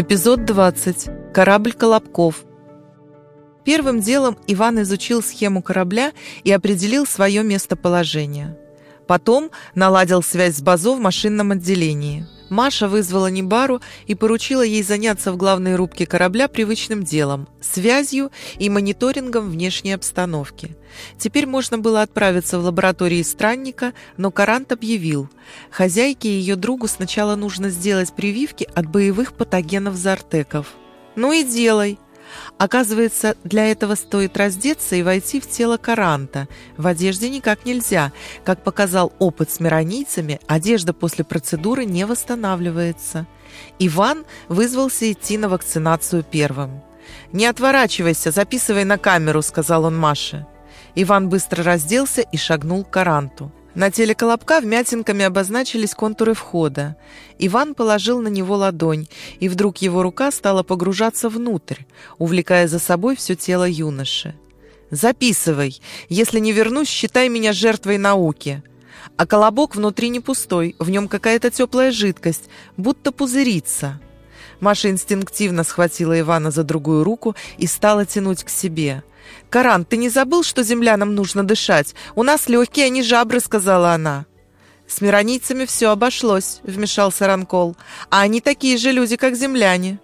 Эпизод 20. Корабль Колобков. Первым делом Иван изучил схему корабля и определил свое местоположение. Потом наладил связь с Базо в машинном отделении – Маша вызвала Небару и поручила ей заняться в главной рубке корабля привычным делом – связью и мониторингом внешней обстановки. Теперь можно было отправиться в лаборатории странника, но Карант объявил – хозяйке и ее другу сначала нужно сделать прививки от боевых патогенов зартеков. «Ну и делай!» Оказывается, для этого стоит раздеться и войти в тело Каранта. В одежде никак нельзя. Как показал опыт с миронийцами, одежда после процедуры не восстанавливается. Иван вызвался идти на вакцинацию первым. «Не отворачивайся, записывай на камеру», — сказал он Маше. Иван быстро разделся и шагнул к Каранту. На теле Колобка вмятинками обозначились контуры входа. Иван положил на него ладонь, и вдруг его рука стала погружаться внутрь, увлекая за собой все тело юноши. «Записывай. Если не вернусь, считай меня жертвой науки». А колобок внутри не пустой, в нем какая-то теплая жидкость, будто пузырится. Маша инстинктивно схватила Ивана за другую руку и стала тянуть к себе – «Каран, ты не забыл, что землянам нужно дышать? У нас легкие, а не жабры», — сказала она. «С миронийцами все обошлось», — вмешался Ранкол. «А они такие же люди, как земляне».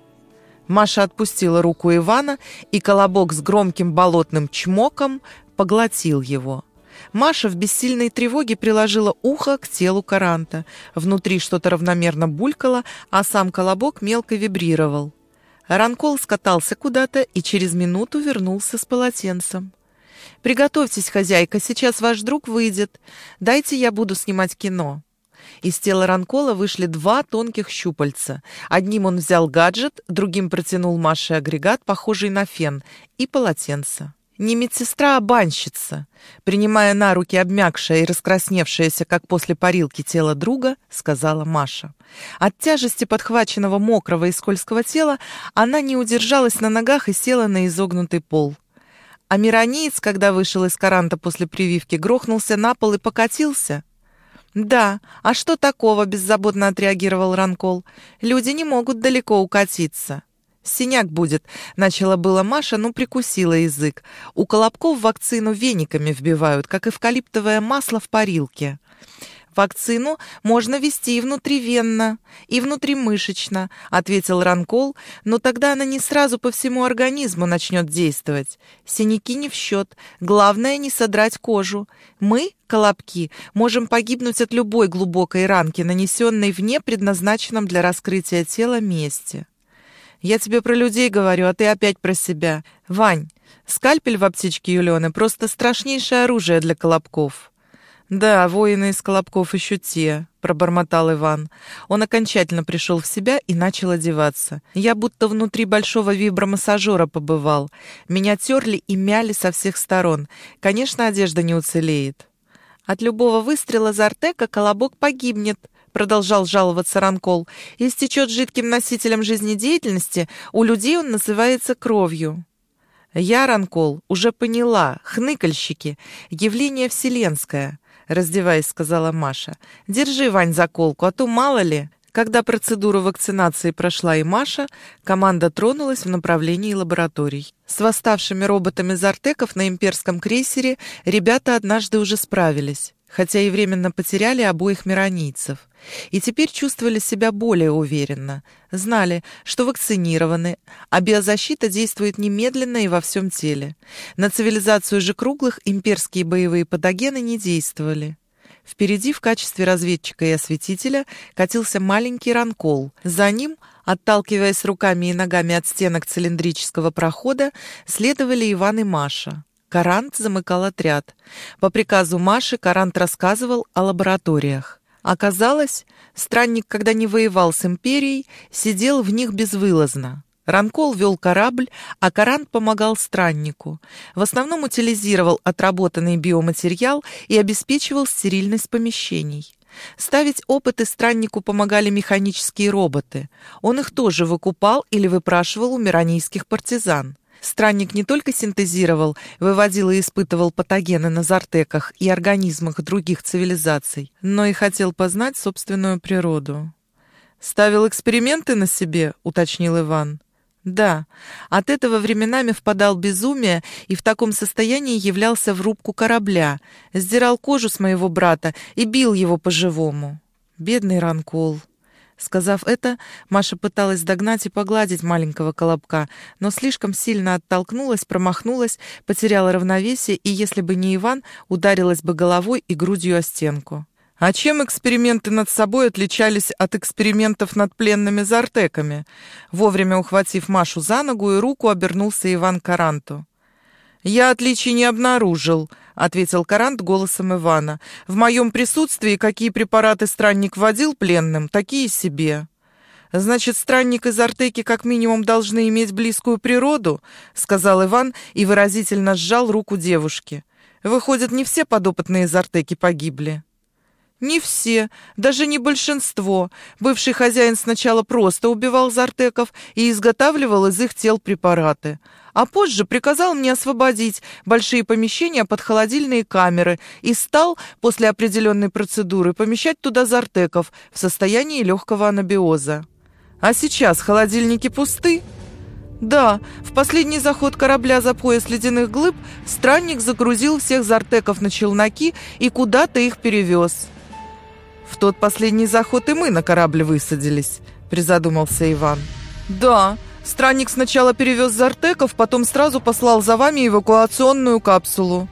Маша отпустила руку Ивана, и колобок с громким болотным чмоком поглотил его. Маша в бессильной тревоге приложила ухо к телу Каранта. Внутри что-то равномерно булькало, а сам колобок мелко вибрировал. Ранкол скатался куда-то и через минуту вернулся с полотенцем. «Приготовьтесь, хозяйка, сейчас ваш друг выйдет. Дайте я буду снимать кино». Из тела Ранкола вышли два тонких щупальца. Одним он взял гаджет, другим протянул Маше агрегат, похожий на фен, и полотенце. Не медсестра, а банщица. Принимая на руки обмякшее и раскрасневшееся, как после парилки, тело друга, сказала Маша. От тяжести подхваченного мокрого и скользкого тела она не удержалась на ногах и села на изогнутый пол. А миронеец, когда вышел из каранта после прививки, грохнулся на пол и покатился. «Да, а что такого?» – беззаботно отреагировал Ранкол. «Люди не могут далеко укатиться». «Синяк будет», — начала была Маша, но прикусила язык. «У колобков вакцину вениками вбивают, как эвкалиптовое масло в парилке». «Вакцину можно ввести и внутривенно, и внутримышечно», — ответил Ранкол, «но тогда она не сразу по всему организму начнет действовать. Синяки не в счет, главное не содрать кожу. Мы, колобки, можем погибнуть от любой глубокой ранки, нанесенной вне предназначенном для раскрытия тела месте». Я тебе про людей говорю, а ты опять про себя. Вань, скальпель в аптечке Юлены просто страшнейшее оружие для колобков». «Да, воины из колобков еще те», — пробормотал Иван. Он окончательно пришел в себя и начал одеваться. Я будто внутри большого вибромассажера побывал. Меня терли и мяли со всех сторон. Конечно, одежда не уцелеет. От любого выстрела Зартека колобок погибнет, продолжал жаловаться Ранкол, истечет жидким носителем жизнедеятельности, у людей он называется кровью. Я, Ранкол, уже поняла, хныкальщики, явление вселенское, раздеваясь, сказала Маша. Держи, Вань, заколку, а то мало ли. Когда процедура вакцинации прошла и Маша, команда тронулась в направлении лабораторий. С восставшими роботами Зартеков на имперском крейсере ребята однажды уже справились хотя и временно потеряли обоих миронийцев. И теперь чувствовали себя более уверенно. Знали, что вакцинированы, а биозащита действует немедленно и во всем теле. На цивилизацию же круглых имперские боевые патогены не действовали. Впереди в качестве разведчика и осветителя катился маленький ранкол. За ним, отталкиваясь руками и ногами от стенок цилиндрического прохода, следовали Иван и Маша. Карант замыкал отряд. По приказу Маши Карант рассказывал о лабораториях. Оказалось, странник, когда не воевал с империей, сидел в них безвылазно. Ранкол вел корабль, а Карант помогал страннику. В основном утилизировал отработанный биоматериал и обеспечивал стерильность помещений. Ставить опыты страннику помогали механические роботы. Он их тоже выкупал или выпрашивал у миранийских партизан. Странник не только синтезировал, выводил и испытывал патогены на зартеках и организмах других цивилизаций, но и хотел познать собственную природу. «Ставил эксперименты на себе?» — уточнил Иван. «Да. От этого временами впадал безумие и в таком состоянии являлся в рубку корабля, сдирал кожу с моего брата и бил его по-живому. Бедный Ранкол». Сказав это, Маша пыталась догнать и погладить маленького колобка, но слишком сильно оттолкнулась, промахнулась, потеряла равновесие и, если бы не Иван, ударилась бы головой и грудью о стенку. А чем эксперименты над собой отличались от экспериментов над пленными зартеками? Вовремя ухватив Машу за ногу и руку, обернулся Иван Каранту. «Я отличий не обнаружил», — ответил Карант голосом Ивана. «В моем присутствии какие препараты странник вводил пленным, такие себе». «Значит, странник из Артеки как минимум должны иметь близкую природу», — сказал Иван и выразительно сжал руку девушки. «Выходит, не все подопытные из Артеки погибли». Не все, даже не большинство. Бывший хозяин сначала просто убивал зартеков и изготавливал из их тел препараты. А позже приказал мне освободить большие помещения под холодильные камеры и стал, после определенной процедуры, помещать туда зартеков в состоянии легкого анабиоза. А сейчас холодильники пусты? Да, в последний заход корабля за пояс ледяных глыб странник загрузил всех зартеков на челноки и куда-то их перевез. В тот последний заход и мы на корабль высадились, призадумался Иван. Да, странник сначала перевез Зартеков, потом сразу послал за вами эвакуационную капсулу.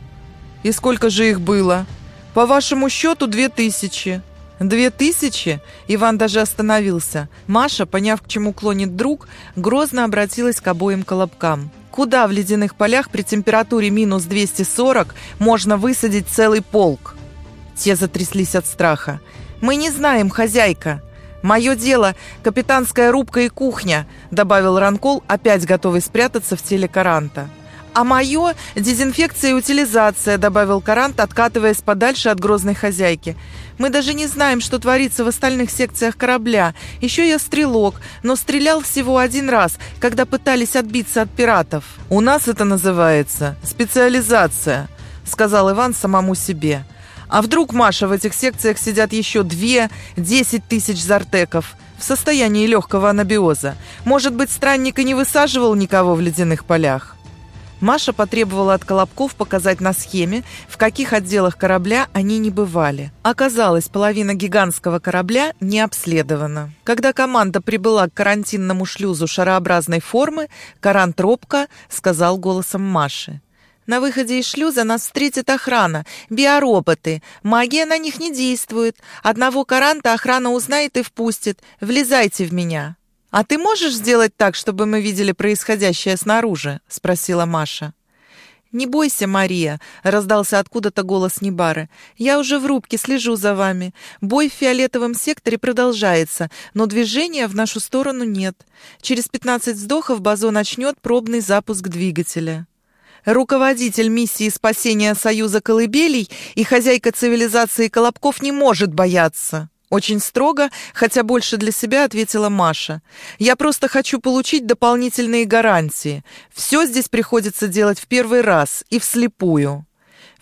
И сколько же их было? По вашему счету, две тысячи. Две тысячи? Иван даже остановился. Маша, поняв, к чему клонит друг, грозно обратилась к обоим колобкам. Куда в ледяных полях при температуре минус 240 можно высадить целый полк? Те затряслись от страха. «Мы не знаем, хозяйка!» «Мое дело — капитанская рубка и кухня», — добавил Ранкол, опять готовый спрятаться в теле Каранта. «А мое — дезинфекция и утилизация», — добавил Карант, откатываясь подальше от грозной хозяйки. «Мы даже не знаем, что творится в остальных секциях корабля. Еще я стрелок, но стрелял всего один раз, когда пытались отбиться от пиратов». «У нас это называется специализация», — сказал Иван самому себе. А вдруг, Маша, в этих секциях сидят еще две, десять тысяч зартеков в состоянии легкого анабиоза? Может быть, странник и не высаживал никого в ледяных полях? Маша потребовала от Колобков показать на схеме, в каких отделах корабля они не бывали. Оказалось, половина гигантского корабля не обследована. Когда команда прибыла к карантинному шлюзу шарообразной формы, Карант робко сказал голосом Маши. На выходе из шлюза нас встретит охрана, биороботы. Магия на них не действует. Одного каранта охрана узнает и впустит. Влезайте в меня. А ты можешь сделать так, чтобы мы видели происходящее снаружи? спросила Маша. «Не бойся, Мария», — раздался откуда-то голос Небары. «Я уже в рубке, слежу за вами. Бой в фиолетовом секторе продолжается, но движения в нашу сторону нет. Через пятнадцать вздохов базо начнет пробный запуск двигателя» руководитель миссии спасения Союза Колыбелей и хозяйка цивилизации Колобков не может бояться. Очень строго, хотя больше для себя, ответила Маша. «Я просто хочу получить дополнительные гарантии. Все здесь приходится делать в первый раз и вслепую».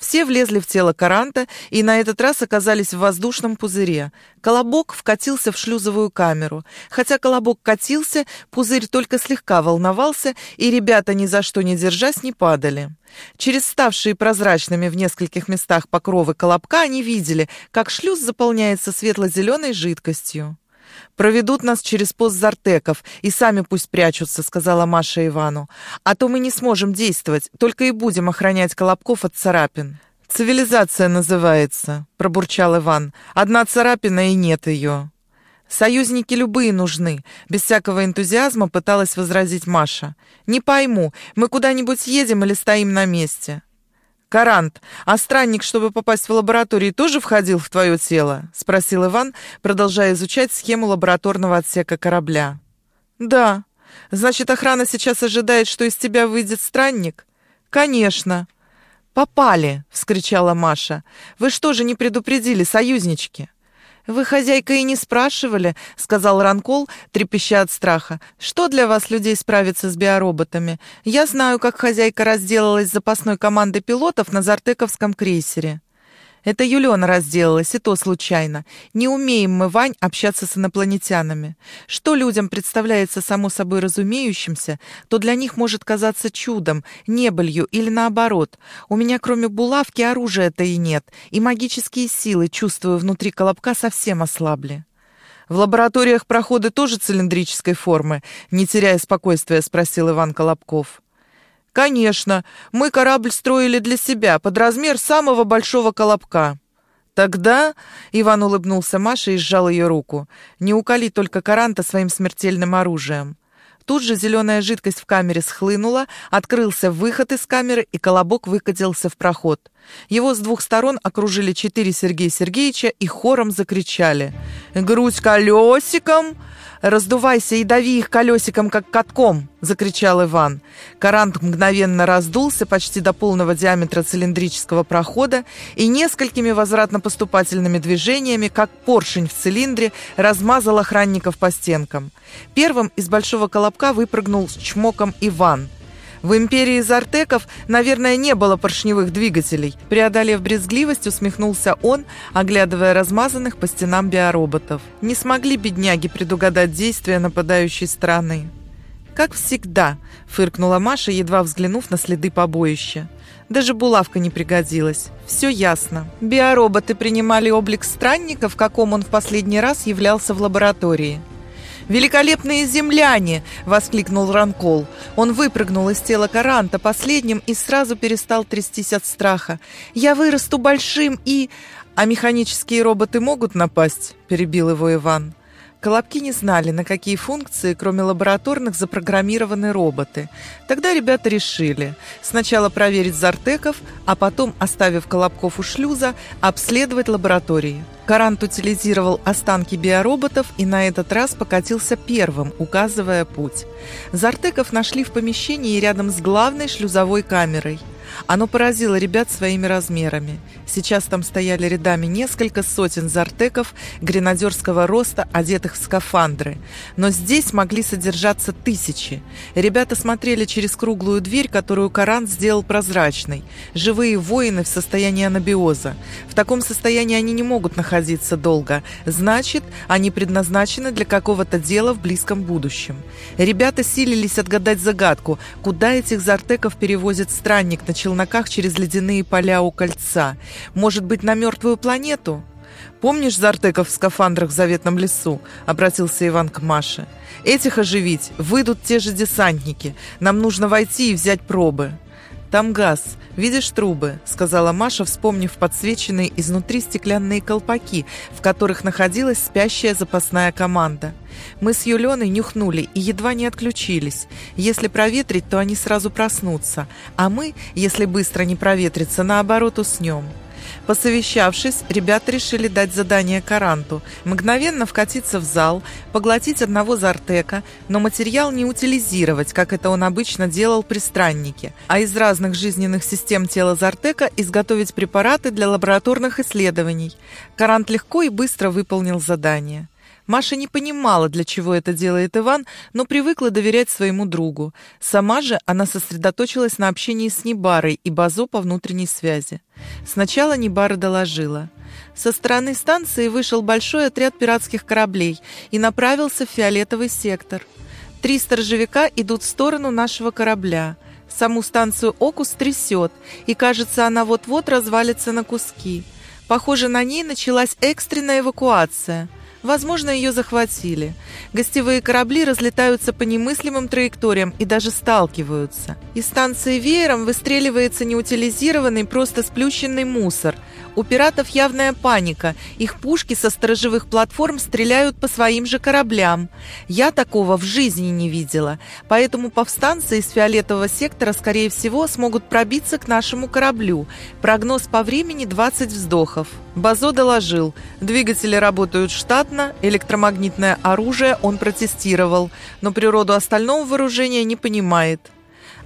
Все влезли в тело Каранта и на этот раз оказались в воздушном пузыре. Колобок вкатился в шлюзовую камеру. Хотя колобок катился, пузырь только слегка волновался, и ребята, ни за что не держась, не падали. Через ставшие прозрачными в нескольких местах покровы колобка они видели, как шлюз заполняется светло-зеленой жидкостью. «Проведут нас через пост Зартеков и сами пусть прячутся», — сказала Маша Ивану. «А то мы не сможем действовать, только и будем охранять Колобков от царапин». «Цивилизация называется», — пробурчал Иван. «Одна царапина и нет ее». «Союзники любые нужны», — без всякого энтузиазма пыталась возразить Маша. «Не пойму, мы куда-нибудь едем или стоим на месте?» «Карант, а странник, чтобы попасть в лабораторию, тоже входил в твое тело?» — спросил Иван, продолжая изучать схему лабораторного отсека корабля. «Да. Значит, охрана сейчас ожидает, что из тебя выйдет странник?» «Конечно». «Попали!» — вскричала Маша. «Вы что же не предупредили, союзнички?» «Вы, хозяйка, и не спрашивали», — сказал Ранкол, трепеща от страха. «Что для вас, людей, справиться с биороботами? Я знаю, как хозяйка разделалась с запасной командой пилотов на Зартековском крейсере». Это Юлиона разделалась, и то случайно. Не умеем мы, Вань, общаться с инопланетянами. Что людям представляется само собой разумеющимся, то для них может казаться чудом, небылью или наоборот. У меня кроме булавки оружия-то и нет, и магические силы, чувствую, внутри колобка совсем ослабли. В лабораториях проходы тоже цилиндрической формы, не теряя спокойствия, спросил Иван Колобков. «Конечно, мы корабль строили для себя, под размер самого большого колобка». «Тогда...» — Иван улыбнулся Маше и сжал ее руку. «Не уколи только Каранта своим смертельным оружием». Тут же зеленая жидкость в камере схлынула, открылся выход из камеры, и колобок выкатился в проход. Его с двух сторон окружили четыре Сергея Сергеевича и хором закричали «Грудь колесиком!» «Раздувайся и дави их колесиком, как катком!» — закричал Иван. Карант мгновенно раздулся почти до полного диаметра цилиндрического прохода и несколькими возвратно-поступательными движениями, как поршень в цилиндре, размазал охранников по стенкам. Первым из большого колобка выпрыгнул с чмоком Иван — в империи Зартеков, наверное, не было поршневых двигателей. Преодолев брезгливость, усмехнулся он, оглядывая размазанных по стенам биороботов. Не смогли бедняги предугадать действия нападающей страны. «Как всегда», — фыркнула Маша, едва взглянув на следы побоища. Даже булавка не пригодилась. Все ясно. Биороботы принимали облик странника, в каком он в последний раз являлся в лаборатории. «Великолепные земляне!» — воскликнул Ранкол. Он выпрыгнул из тела Каранта последним и сразу перестал трястись от страха. «Я вырасту большим и...» «А механические роботы могут напасть?» — перебил его Иван. Колобки не знали, на какие функции, кроме лабораторных, запрограммированы роботы. Тогда ребята решили сначала проверить Зартеков, а потом, оставив Колобков у шлюза, обследовать лаборатории. Карант утилизировал останки биороботов и на этот раз покатился первым, указывая путь. Зартеков нашли в помещении рядом с главной шлюзовой камерой – оно поразило ребят своими размерами. Сейчас там стояли рядами несколько сотен зартеков гренадерского роста, одетых в скафандры. Но здесь могли содержаться тысячи. Ребята смотрели через круглую дверь, которую Коран сделал прозрачной. Живые воины в состоянии анабиоза. В таком состоянии они не могут находиться долго. Значит, они предназначены для какого-то дела в близком будущем. Ребята силились отгадать загадку, куда этих зартеков перевозит странник на челноках через ледяные поля у кольца. Может быть, на мертвую планету? «Помнишь Зартеков в скафандрах в заветном лесу?» — обратился Иван к Маше. «Этих оживить. Выйдут те же десантники. Нам нужно войти и взять пробы». «Там газ. Видишь трубы?» — сказала Маша, вспомнив подсвеченные изнутри стеклянные колпаки, в которых находилась спящая запасная команда. Мы с Юленой нюхнули и едва не отключились. Если проветрить, то они сразу проснутся, а мы, если быстро не проветрится, наоборот уснем. Посовещавшись, ребята решили дать задание Каранту, мгновенно вкатиться в зал, поглотить одного зартека, но материал не утилизировать, как это он обычно делал при страннике, а из разных жизненных систем тела зартека изготовить препараты для лабораторных исследований. Карант легко и быстро выполнил задание. Маша не понимала, для чего это делает Иван, но привыкла доверять своему другу. Сама же она сосредоточилась на общении с Небарой и Базо по внутренней связи. Сначала Небара доложила. Со стороны станции вышел большой отряд пиратских кораблей и направился в фиолетовый сектор. Три сторожевика идут в сторону нашего корабля. Саму станцию «Окус» трясет, и, кажется, она вот-вот развалится на куски. Похоже, на ней началась экстренная эвакуация – Возможно, ее захватили. Гостевые корабли разлетаются по немыслимым траекториям и даже сталкиваются. Из станции веером выстреливается неутилизированный, просто сплющенный мусор – у пиратов явная паника. Их пушки со сторожевых платформ стреляют по своим же кораблям. Я такого в жизни не видела. Поэтому повстанцы из фиолетового сектора, скорее всего, смогут пробиться к нашему кораблю. Прогноз по времени 20 вздохов. Базо доложил. Двигатели работают штатно, электромагнитное оружие он протестировал, но природу остального вооружения не понимает.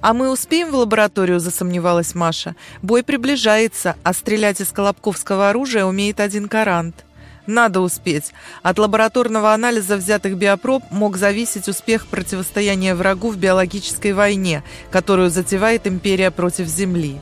«А мы успеем в лабораторию?» – засомневалась Маша. «Бой приближается, а стрелять из колобковского оружия умеет один карант». Надо успеть. От лабораторного анализа взятых биопроб мог зависеть успех противостояния врагу в биологической войне, которую затевает империя против Земли.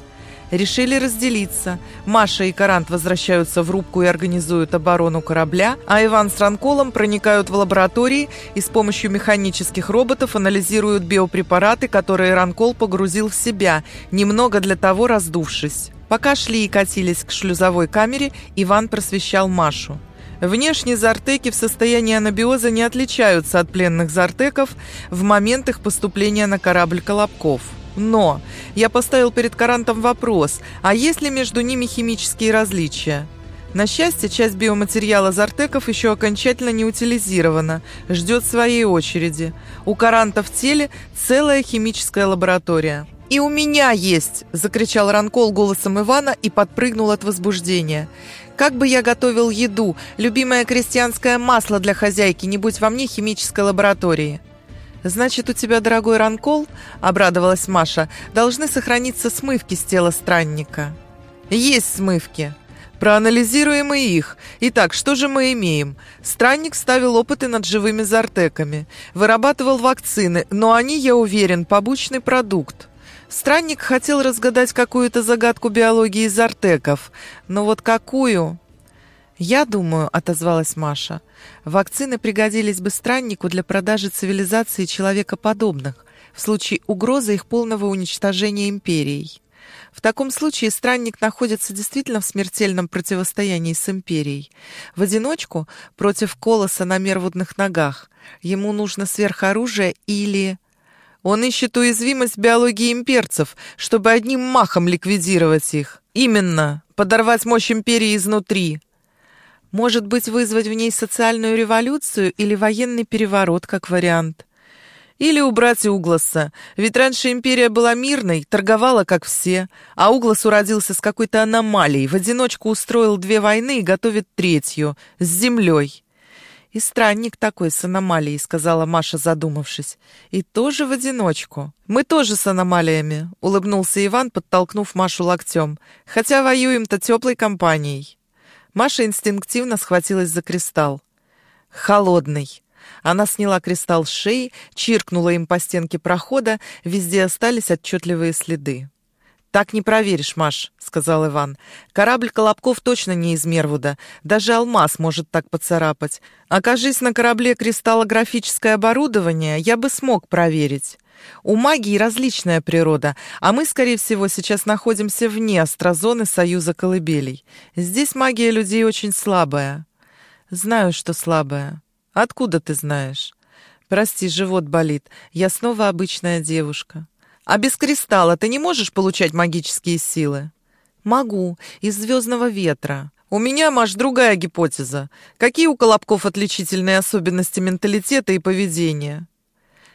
Решили разделиться. Маша и Карант возвращаются в рубку и организуют оборону корабля, а Иван с Ранколом проникают в лаборатории и с помощью механических роботов анализируют биопрепараты, которые Ранкол погрузил в себя, немного для того раздувшись. Пока шли и катились к шлюзовой камере, Иван просвещал Машу. Внешне зартеки в состоянии анабиоза не отличаются от пленных зартеков в момент их поступления на корабль Колобков. Но я поставил перед Карантом вопрос, а есть ли между ними химические различия? На счастье, часть биоматериала зартеков еще окончательно не утилизирована, ждет своей очереди. У Каранта в теле целая химическая лаборатория. «И у меня есть!» – закричал Ранкол голосом Ивана и подпрыгнул от возбуждения. «Как бы я готовил еду, любимое крестьянское масло для хозяйки, не будь во мне химической лаборатории!» «Значит, у тебя, дорогой ранкол, — обрадовалась Маша, — должны сохраниться смывки с тела странника». «Есть смывки!» Проанализируем и их. Итак, что же мы имеем? Странник ставил опыты над живыми зартеками, вырабатывал вакцины, но они, я уверен, побочный продукт. Странник хотел разгадать какую-то загадку биологии зартеков, но вот какую? «Я думаю», — отозвалась Маша, — «вакцины пригодились бы страннику для продажи цивилизации человекоподобных в случае угрозы их полного уничтожения империей. В таком случае странник находится действительно в смертельном противостоянии с империей. В одиночку против колоса на мервудных ногах. Ему нужно сверхоружие или... Он ищет уязвимость биологии имперцев, чтобы одним махом ликвидировать их. Именно, подорвать мощь империи изнутри. Может быть, вызвать в ней социальную революцию или военный переворот, как вариант. Или убрать Угласа, ведь раньше империя была мирной, торговала как все, а Углас уродился с какой-то аномалией, в одиночку устроил две войны и готовит третью, с землей. «И странник такой с аномалией», — сказала Маша, задумавшись. «И тоже в одиночку». «Мы тоже с аномалиями», — улыбнулся Иван, подтолкнув Машу локтем. «Хотя воюем-то теплой компанией». Маша инстинктивно схватилась за кристалл. «Холодный». Она сняла кристалл с шеи, чиркнула им по стенке прохода, везде остались отчетливые следы. «Так не проверишь, Маш», — сказал Иван. «Корабль Колобков точно не из Мервуда. Даже алмаз может так поцарапать. Окажись на корабле кристаллографическое оборудование, я бы смог проверить. У магии различная природа, а мы, скорее всего, сейчас находимся вне астрозоны Союза Колыбелей. Здесь магия людей очень слабая. Знаю, что слабая. Откуда ты знаешь? Прости, живот болит. Я снова обычная девушка. А без кристалла ты не можешь получать магические силы? Могу, из звездного ветра. У меня, Маш, другая гипотеза. Какие у колобков отличительные особенности менталитета и поведения?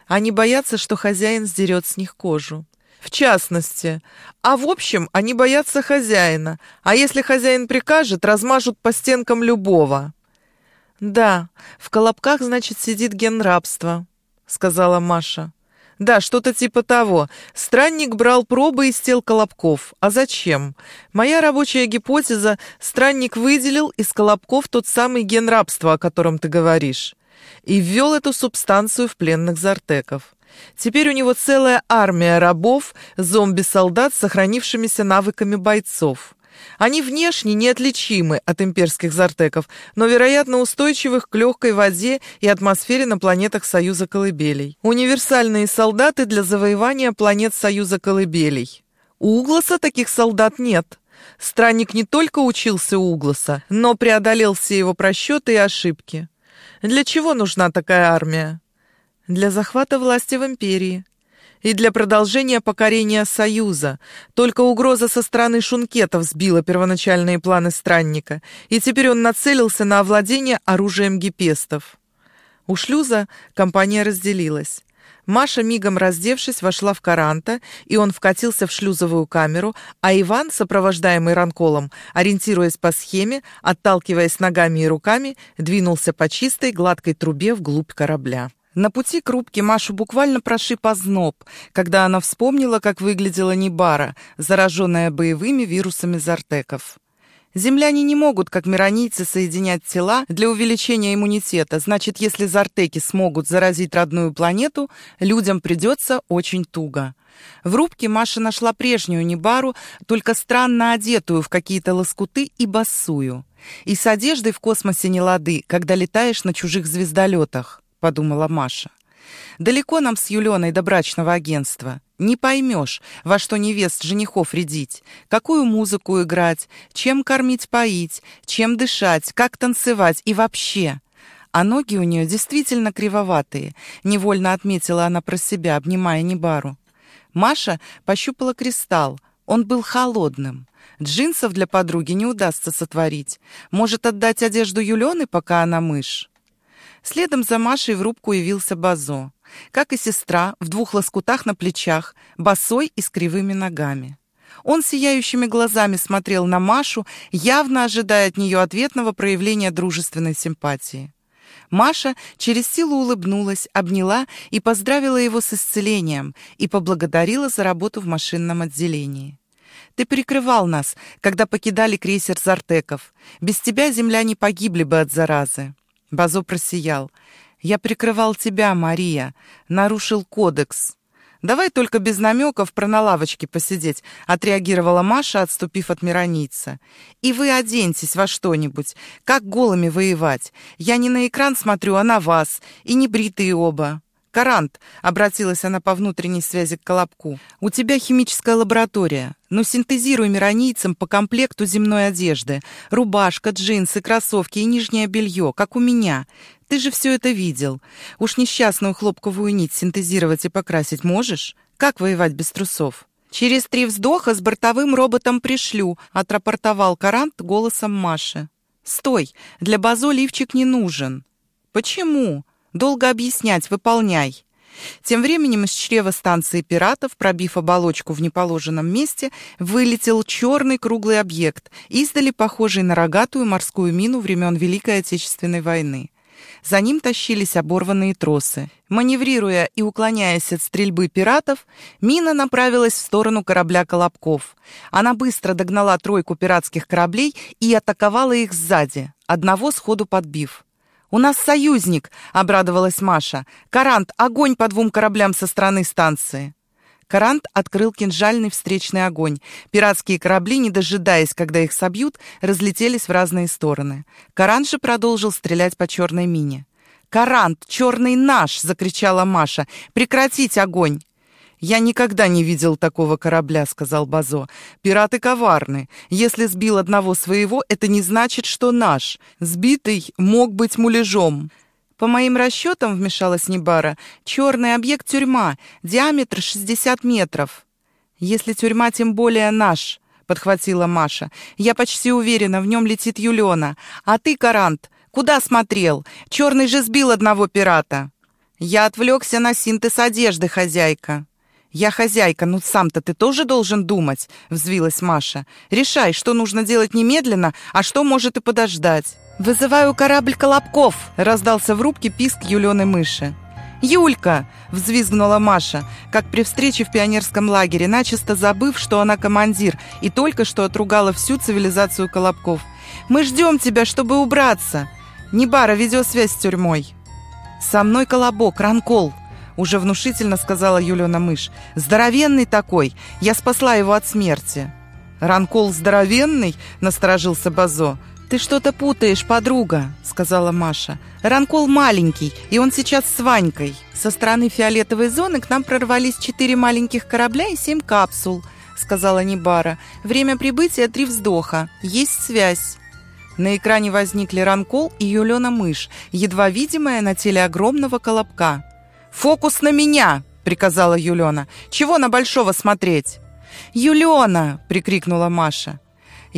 Они боятся, что хозяин сдерет с них кожу. В частности. А в общем, они боятся хозяина. А если хозяин прикажет, размажут по стенкам любого. «Да, в колобках, значит, сидит ген рабства», — сказала Маша. «Да, что-то типа того. Странник брал пробы из тел колобков. А зачем? Моя рабочая гипотеза — странник выделил из колобков тот самый ген рабства, о котором ты говоришь и ввел эту субстанцию в пленных зартеков. Теперь у него целая армия рабов, зомби-солдат с сохранившимися навыками бойцов. Они внешне неотличимы от имперских зартеков, но, вероятно, устойчивых к легкой воде и атмосфере на планетах Союза Колыбелей. Универсальные солдаты для завоевания планет Союза Колыбелей. У Угласа таких солдат нет. Странник не только учился у Угласа, но преодолел все его просчеты и ошибки. Для чего нужна такая армия? Для захвата власти в империи. И для продолжения покорения Союза. Только угроза со стороны шункетов сбила первоначальные планы странника, и теперь он нацелился на овладение оружием гипестов. У шлюза компания разделилась. Маша, мигом раздевшись, вошла в Каранта, и он вкатился в шлюзовую камеру, а Иван, сопровождаемый ранколом, ориентируясь по схеме, отталкиваясь ногами и руками, двинулся по чистой гладкой трубе вглубь корабля. На пути к рубке Машу буквально прошиб озноб, когда она вспомнила, как выглядела Нибара, зараженная боевыми вирусами зартеков. Земляне не могут, как миронийцы, соединять тела для увеличения иммунитета. Значит, если зартеки смогут заразить родную планету, людям придется очень туго. В рубке Маша нашла прежнюю Небару, только странно одетую в какие-то лоскуты и босую. И с одеждой в космосе не лады, когда летаешь на чужих звездолетах, подумала Маша. Далеко нам с Юленой до брачного агентства. Не поймешь, во что невест женихов рядить, какую музыку играть, чем кормить-поить, чем дышать, как танцевать и вообще. А ноги у нее действительно кривоватые, невольно отметила она про себя, обнимая Небару. Маша пощупала кристалл, он был холодным. Джинсов для подруги не удастся сотворить. Может, отдать одежду Юлены, пока она мышь? Следом за Машей в рубку явился Базо. Как и сестра, в двух лоскутах на плечах, босой и с кривыми ногами. Он сияющими глазами смотрел на Машу, явно ожидая от нее ответного проявления дружественной симпатии. Маша через силу улыбнулась, обняла и поздравила его с исцелением и поблагодарила за работу в машинном отделении. «Ты прикрывал нас, когда покидали крейсер Зартеков. Без тебя земляне погибли бы от заразы». Базо просиял. «Я прикрывал тебя, Мария. Нарушил кодекс». «Давай только без намеков про на лавочке посидеть», — отреагировала Маша, отступив от миронийца. «И вы оденьтесь во что-нибудь. Как голыми воевать? Я не на экран смотрю, а на вас. И не бритые оба». «Карант», — обратилась она по внутренней связи к Колобку, — «у тебя химическая лаборатория. Но синтезируй миронийцам по комплекту земной одежды. Рубашка, джинсы, кроссовки и нижнее белье, как у меня. Ты же все это видел. Уж несчастную хлопковую нить синтезировать и покрасить можешь? Как воевать без трусов?» «Через три вздоха с бортовым роботом пришлю», — отрапортовал Карант голосом Маши. «Стой, для базо лифчик не нужен». «Почему?» Долго объяснять, выполняй. Тем временем из чрева станции пиратов, пробив оболочку в неположенном месте, вылетел черный круглый объект, издали похожий на рогатую морскую мину времен Великой Отечественной войны. За ним тащились оборванные тросы. Маневрируя и уклоняясь от стрельбы пиратов, мина направилась в сторону корабля «Колобков». Она быстро догнала тройку пиратских кораблей и атаковала их сзади, одного сходу подбив. «У нас союзник!» — обрадовалась Маша. «Карант, огонь по двум кораблям со стороны станции!» Карант открыл кинжальный встречный огонь. Пиратские корабли, не дожидаясь, когда их собьют, разлетелись в разные стороны. Карант же продолжил стрелять по черной мине. «Карант, черный наш!» — закричала Маша. «Прекратить огонь!» «Я никогда не видел такого корабля», — сказал Базо. «Пираты коварны. Если сбил одного своего, это не значит, что наш. Сбитый мог быть муляжом». «По моим расчетам», — вмешалась Небара, — «черный объект — тюрьма, диаметр 60 метров». «Если тюрьма, тем более наш», — подхватила Маша. «Я почти уверена, в нем летит Юлена. А ты, Карант, куда смотрел? Черный же сбил одного пирата». «Я отвлекся на синтез одежды, хозяйка». «Я хозяйка, ну сам-то ты тоже должен думать», — взвилась Маша. «Решай, что нужно делать немедленно, а что может и подождать». «Вызываю корабль Колобков!» — раздался в рубке писк Юленой мыши. «Юлька!» — взвизгнула Маша, как при встрече в пионерском лагере, начисто забыв, что она командир, и только что отругала всю цивилизацию Колобков. «Мы ждем тебя, чтобы убраться!» «Небара, видеосвязь с тюрьмой!» «Со мной Колобок, Ранкол!» уже внушительно сказала Юлена мышь. «Здоровенный такой! Я спасла его от смерти!» «Ранкол здоровенный?» — насторожился Базо. «Ты что-то путаешь, подруга», — сказала Маша. «Ранкол маленький, и он сейчас с Ванькой. Со стороны фиолетовой зоны к нам прорвались четыре маленьких корабля и семь капсул», — сказала Небара. «Время прибытия — три вздоха. Есть связь». На экране возникли Ранкол и Юлена мышь, едва видимая на теле огромного колобка. «Фокус на меня!» — приказала Юлена. «Чего на Большого смотреть?» «Юлена!» — прикрикнула Маша.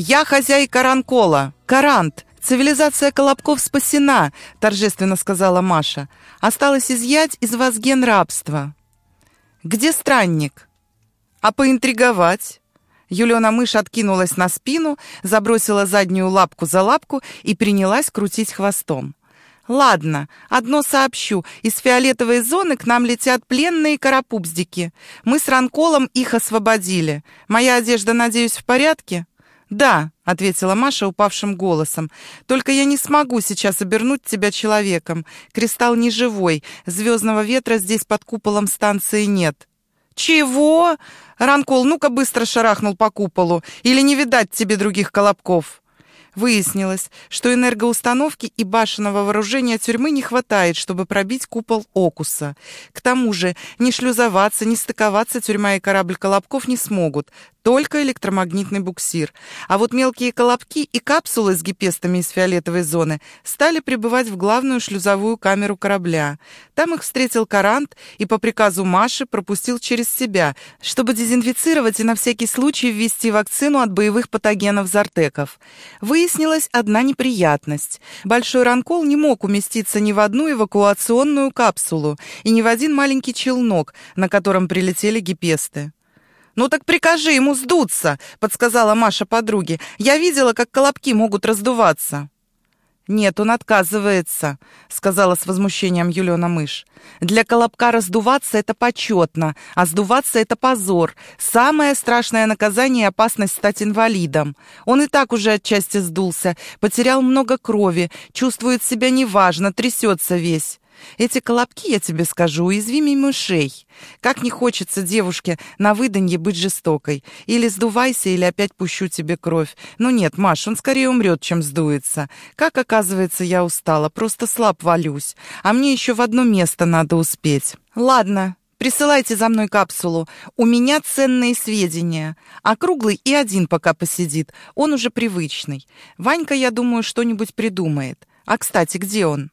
«Я хозяйка Ранкола! Карант! Цивилизация Колобков спасена!» — торжественно сказала Маша. «Осталось изъять из вас ген рабства». «Где странник?» «А поинтриговать?» Юлена мышь откинулась на спину, забросила заднюю лапку за лапку и принялась крутить хвостом. «Ладно, одно сообщу. Из фиолетовой зоны к нам летят пленные карапупздики. Мы с Ранколом их освободили. Моя одежда, надеюсь, в порядке?» «Да», — ответила Маша упавшим голосом. «Только я не смогу сейчас обернуть тебя человеком. Кристалл не живой. Звездного ветра здесь под куполом станции нет». «Чего?» «Ранкол, ну-ка быстро шарахнул по куполу, или не видать тебе других колобков». Выяснилось, что энергоустановки и башенного вооружения тюрьмы не хватает, чтобы пробить купол Окуса. К тому же ни шлюзоваться, ни стыковаться тюрьма и корабль Колобков не смогут, только электромагнитный буксир. А вот мелкие колобки и капсулы с гипестами из фиолетовой зоны стали прибывать в главную шлюзовую камеру корабля. Там их встретил Карант и по приказу Маши пропустил через себя, чтобы дезинфицировать и на всякий случай ввести вакцину от боевых патогенов зартеков. Выяснилась одна неприятность. Большой ранкол не мог уместиться ни в одну эвакуационную капсулу и ни в один маленький челнок, на котором прилетели гипесты. «Ну так прикажи ему сдуться», — подсказала Маша подруге. «Я видела, как колобки могут раздуваться». «Нет, он отказывается», — сказала с возмущением Юлена Мышь. «Для колобка раздуваться — это почетно, а сдуваться — это позор. Самое страшное наказание — опасность стать инвалидом. Он и так уже отчасти сдулся, потерял много крови, чувствует себя неважно, трясется весь. Эти колобки, я тебе скажу, уязвимей мышей. Как не хочется девушке на выданье быть жестокой. Или сдувайся, или опять пущу тебе кровь. Ну нет, Маш, он скорее умрет, чем сдуется. Как оказывается, я устала, просто слаб валюсь. А мне еще в одно место надо успеть. Ладно, Присылайте за мной капсулу. У меня ценные сведения. А круглый и один пока посидит. Он уже привычный. Ванька, я думаю, что-нибудь придумает. А, кстати, где он?»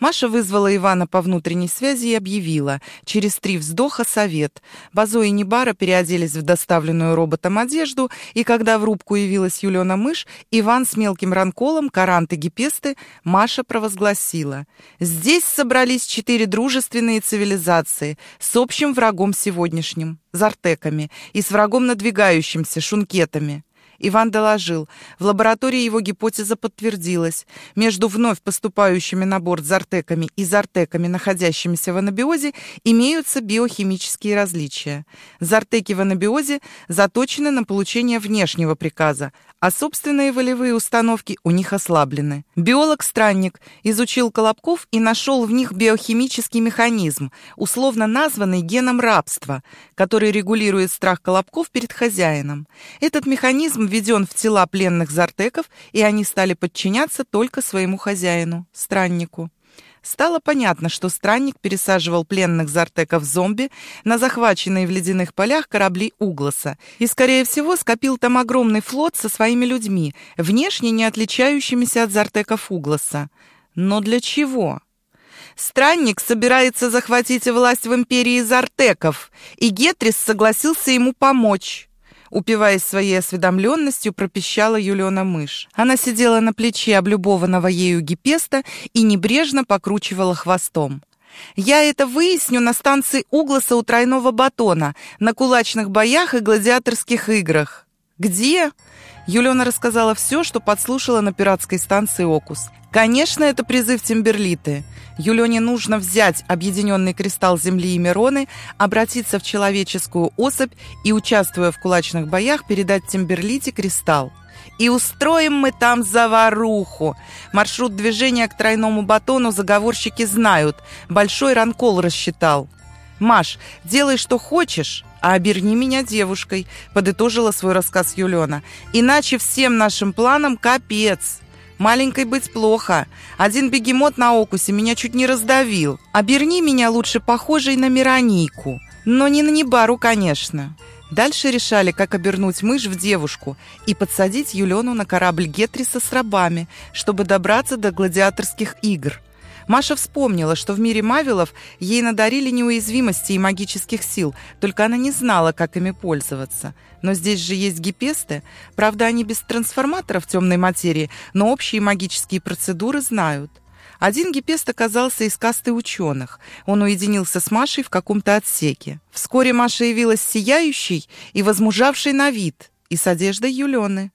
Маша вызвала Ивана по внутренней связи и объявила. Через три вздоха совет. Базо и Небара переоделись в доставленную роботом одежду, и когда в рубку явилась Юлена Мышь, Иван с мелким ранколом, Карант и Гипесты, Маша провозгласила. «Здесь собрались четыре дружественные цивилизации с общим врагом сегодняшним, зартеками, и с врагом надвигающимся, шункетами». Иван доложил. В лаборатории его гипотеза подтвердилась. Между вновь поступающими на борт зартеками и зартеками, находящимися в анабиозе, имеются биохимические различия. Зартеки в анабиозе заточены на получение внешнего приказа, а собственные волевые установки у них ослаблены. Биолог-странник изучил колобков и нашел в них биохимический механизм, условно названный геном рабства, который регулирует страх колобков перед хозяином. Этот механизм введен в тела пленных зартеков, и они стали подчиняться только своему хозяину, страннику. Стало понятно, что странник пересаживал пленных зартеков зомби на захваченные в ледяных полях корабли Угласа и, скорее всего, скопил там огромный флот со своими людьми, внешне не отличающимися от зартеков Угласа. Но для чего? Странник собирается захватить власть в империи зартеков, и Гетрис согласился ему помочь. Упиваясь своей осведомленностью, пропищала Юлиона мышь. Она сидела на плече облюбованного ею гипеста и небрежно покручивала хвостом. «Я это выясню на станции Угласа у тройного батона, на кулачных боях и гладиаторских играх». «Где?» Юлиона рассказала все, что подслушала на пиратской станции «Окус». Конечно, это призыв Тимберлиты. Юлене нужно взять объединенный кристалл Земли и Мироны, обратиться в человеческую особь и, участвуя в кулачных боях, передать Тимберлите кристалл. И устроим мы там заваруху. Маршрут движения к тройному батону заговорщики знают. Большой ранкол рассчитал. «Маш, делай, что хочешь, а оберни меня девушкой», — подытожила свой рассказ Юлена. «Иначе всем нашим планам капец». Маленькой быть плохо. Один бегемот на окусе меня чуть не раздавил. Оберни меня лучше похожей на Миронийку. Но не на Небару, конечно. Дальше решали, как обернуть мышь в девушку и подсадить Юлену на корабль Гетриса с рабами, чтобы добраться до гладиаторских игр. Маша вспомнила, что в мире Мавилов ей надарили неуязвимости и магических сил, только она не знала, как ими пользоваться. Но здесь же есть гипесты. Правда, они без трансформаторов темной материи, но общие магические процедуры знают. Один гипест оказался из касты ученых. Он уединился с Машей в каком-то отсеке. Вскоре Маша явилась сияющей и возмужавшей на вид, и с одеждой Юлены.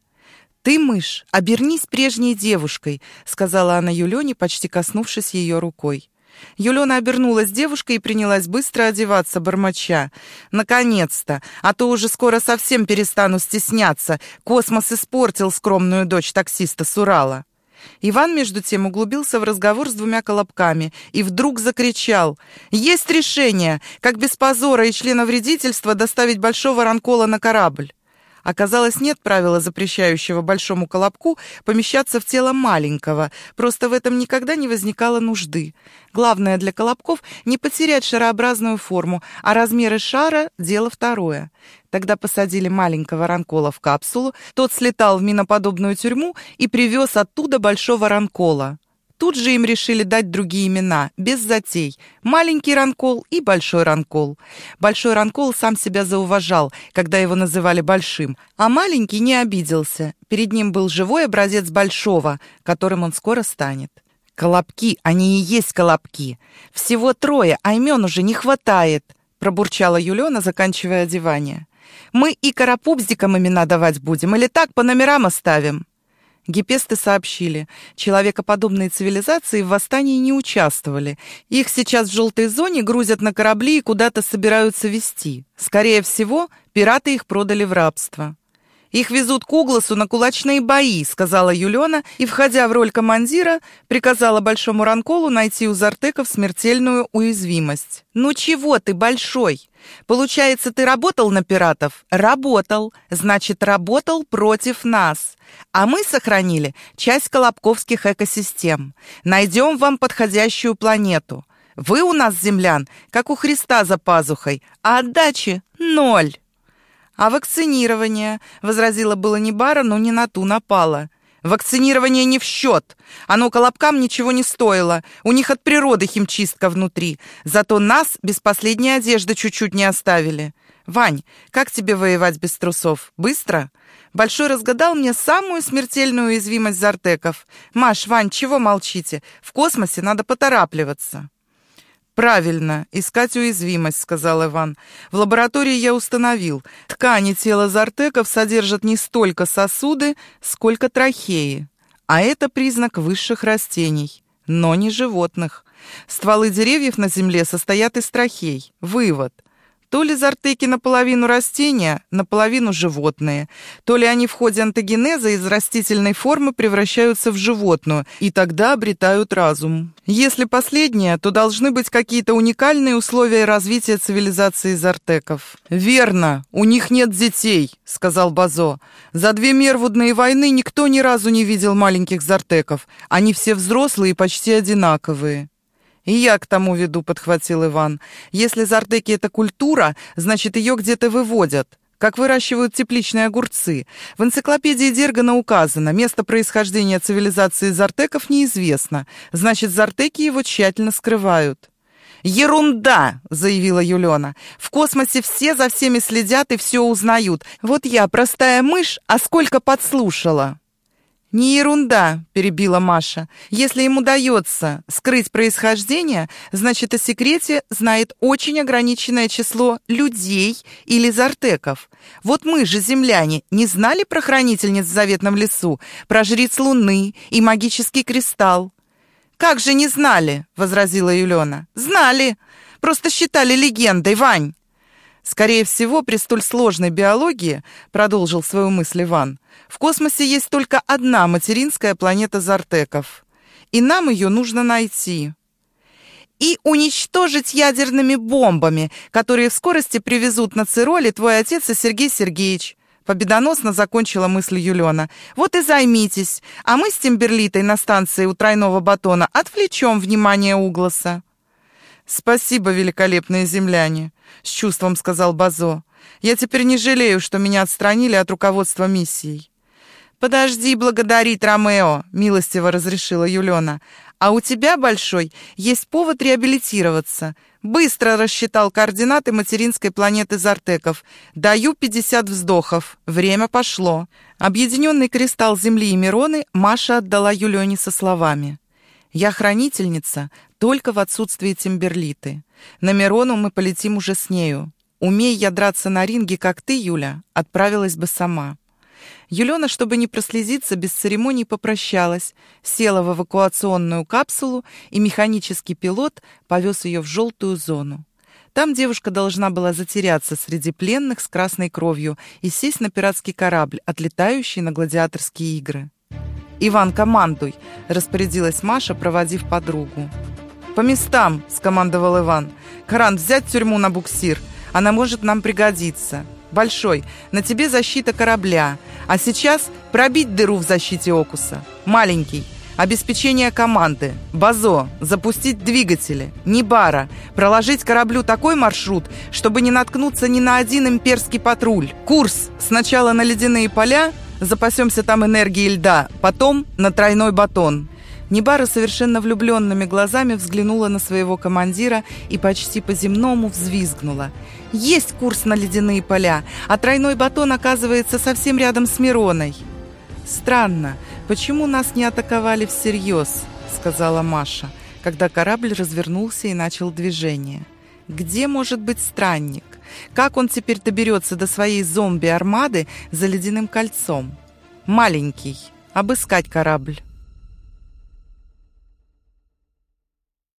«Ты, мышь, обернись прежней девушкой», — сказала она Юлене, почти коснувшись ее рукой. Юлена обернулась девушкой и принялась быстро одеваться, бормоча. «Наконец-то! А то уже скоро совсем перестану стесняться. Космос испортил скромную дочь таксиста с Урала». Иван, между тем, углубился в разговор с двумя колобками и вдруг закричал. «Есть решение, как без позора и члена вредительства доставить большого ранкола на корабль!» Оказалось, нет правила, запрещающего большому колобку помещаться в тело маленького, просто в этом никогда не возникало нужды. Главное для колобков — не потерять шарообразную форму, а размеры шара — дело второе. Тогда посадили маленького ранкола в капсулу, тот слетал в миноподобную тюрьму и привез оттуда большого ранкола. Тут же им решили дать другие имена, без затей. Маленький ранкол и большой ранкол. Большой ранкол сам себя зауважал, когда его называли большим, а маленький не обиделся. Перед ним был живой образец большого, которым он скоро станет. «Колобки, они и есть колобки. Всего трое, а имен уже не хватает», пробурчала Юлена, заканчивая одевание. «Мы и карапупздикам имена давать будем, или так по номерам оставим?» Гипесты сообщили, человекоподобные цивилизации в восстании не участвовали. Их сейчас в желтой зоне грузят на корабли и куда-то собираются везти. Скорее всего, пираты их продали в рабство. «Их везут к Угласу на кулачные бои», — сказала Юлена, и, входя в роль командира, приказала Большому Ранколу найти у Зартеков смертельную уязвимость. «Ну чего ты, Большой? Получается, ты работал на пиратов? Работал. Значит, работал против нас. А мы сохранили часть колобковских экосистем. Найдем вам подходящую планету. Вы у нас, землян, как у Христа за пазухой, а отдачи — ноль». «А вакцинирование?» — возразила было не бара, но не на ту напала. «Вакцинирование не в счет. Оно колобкам ничего не стоило. У них от природы химчистка внутри. Зато нас без последней одежды чуть-чуть не оставили. Вань, как тебе воевать без трусов? Быстро?» Большой разгадал мне самую смертельную уязвимость зартеков. «Маш, Вань, чего молчите? В космосе надо поторапливаться». «Правильно, искать уязвимость», — сказал Иван. «В лаборатории я установил, ткани тела зартеков содержат не столько сосуды, сколько трахеи. А это признак высших растений, но не животных. Стволы деревьев на Земле состоят из трахей. Вывод. То ли зартеки наполовину растения, наполовину животные, то ли они в ходе антогенеза из растительной формы превращаются в животную и тогда обретают разум. Если последнее, то должны быть какие-то уникальные условия развития цивилизации зартеков. «Верно, у них нет детей», — сказал Базо. «За две мервудные войны никто ни разу не видел маленьких зартеков. Они все взрослые и почти одинаковые». «И я к тому веду», — подхватил Иван. «Если зартеки — это культура, значит, ее где-то выводят» как выращивают тепличные огурцы. В энциклопедии Дергана указано, место происхождения цивилизации зартеков неизвестно, значит, зартеки его тщательно скрывают. «Ерунда!» — заявила Юлена. «В космосе все за всеми следят и все узнают. Вот я, простая мышь, а сколько подслушала!» «Не ерунда», — перебила Маша. «Если ему удается скрыть происхождение, значит, о секрете знает очень ограниченное число людей или зартеков. Вот мы же, земляне, не знали про хранительниц в заветном лесу, про жриц Луны и магический кристалл?» «Как же не знали?» — возразила Юлена. «Знали. Просто считали легендой, Вань». Скорее всего, при столь сложной биологии, продолжил свою мысль Иван, в космосе есть только одна материнская планета Зартеков. И нам ее нужно найти. И уничтожить ядерными бомбами, которые в скорости привезут на Цироле твой отец и Сергей Сергеевич. Победоносно закончила мысль Юлена. «Вот и займитесь, а мы с Тимберлитой на станции у тройного батона отвлечем внимание Угласа». «Спасибо, великолепные земляне», — с чувством сказал Базо. «Я теперь не жалею, что меня отстранили от руководства миссией». «Подожди благодарить Ромео», — милостиво разрешила Юлена. «А у тебя, Большой, есть повод реабилитироваться. Быстро рассчитал координаты материнской планеты Зартеков. Даю 50 вздохов. Время пошло». Объединенный кристалл Земли и Мироны Маша отдала Юлене со словами. «Я хранительница только в отсутствии Тимберлиты. На Мирону мы полетим уже с нею. Умей я драться на ринге, как ты, Юля, отправилась бы сама». Юлена, чтобы не прослезиться, без церемоний попрощалась, села в эвакуационную капсулу, и механический пилот повез ее в желтую зону. Там девушка должна была затеряться среди пленных с красной кровью и сесть на пиратский корабль, отлетающий на гладиаторские игры. «Иван, командуй!» – распорядилась Маша, проводив подругу. «По местам!» – скомандовал Иван. «Каран, взять тюрьму на буксир. Она может нам пригодиться. Большой, на тебе защита корабля. А сейчас пробить дыру в защите Окуса. Маленький, Обеспечение команды. Базо. Запустить двигатели. Нибара. Проложить кораблю такой маршрут, чтобы не наткнуться ни на один имперский патруль. Курс. Сначала на ледяные поля, запасемся там энергией льда, потом на тройной батон. Нибара совершенно влюбленными глазами взглянула на своего командира и почти по-земному взвизгнула. «Есть курс на ледяные поля, а тройной батон оказывается совсем рядом с Мироной». «Странно, почему нас не атаковали всерьез?» — сказала Маша, когда корабль развернулся и начал движение. «Где может быть странник? Как он теперь доберется до своей зомби-армады за ледяным кольцом? Маленький. Обыскать корабль».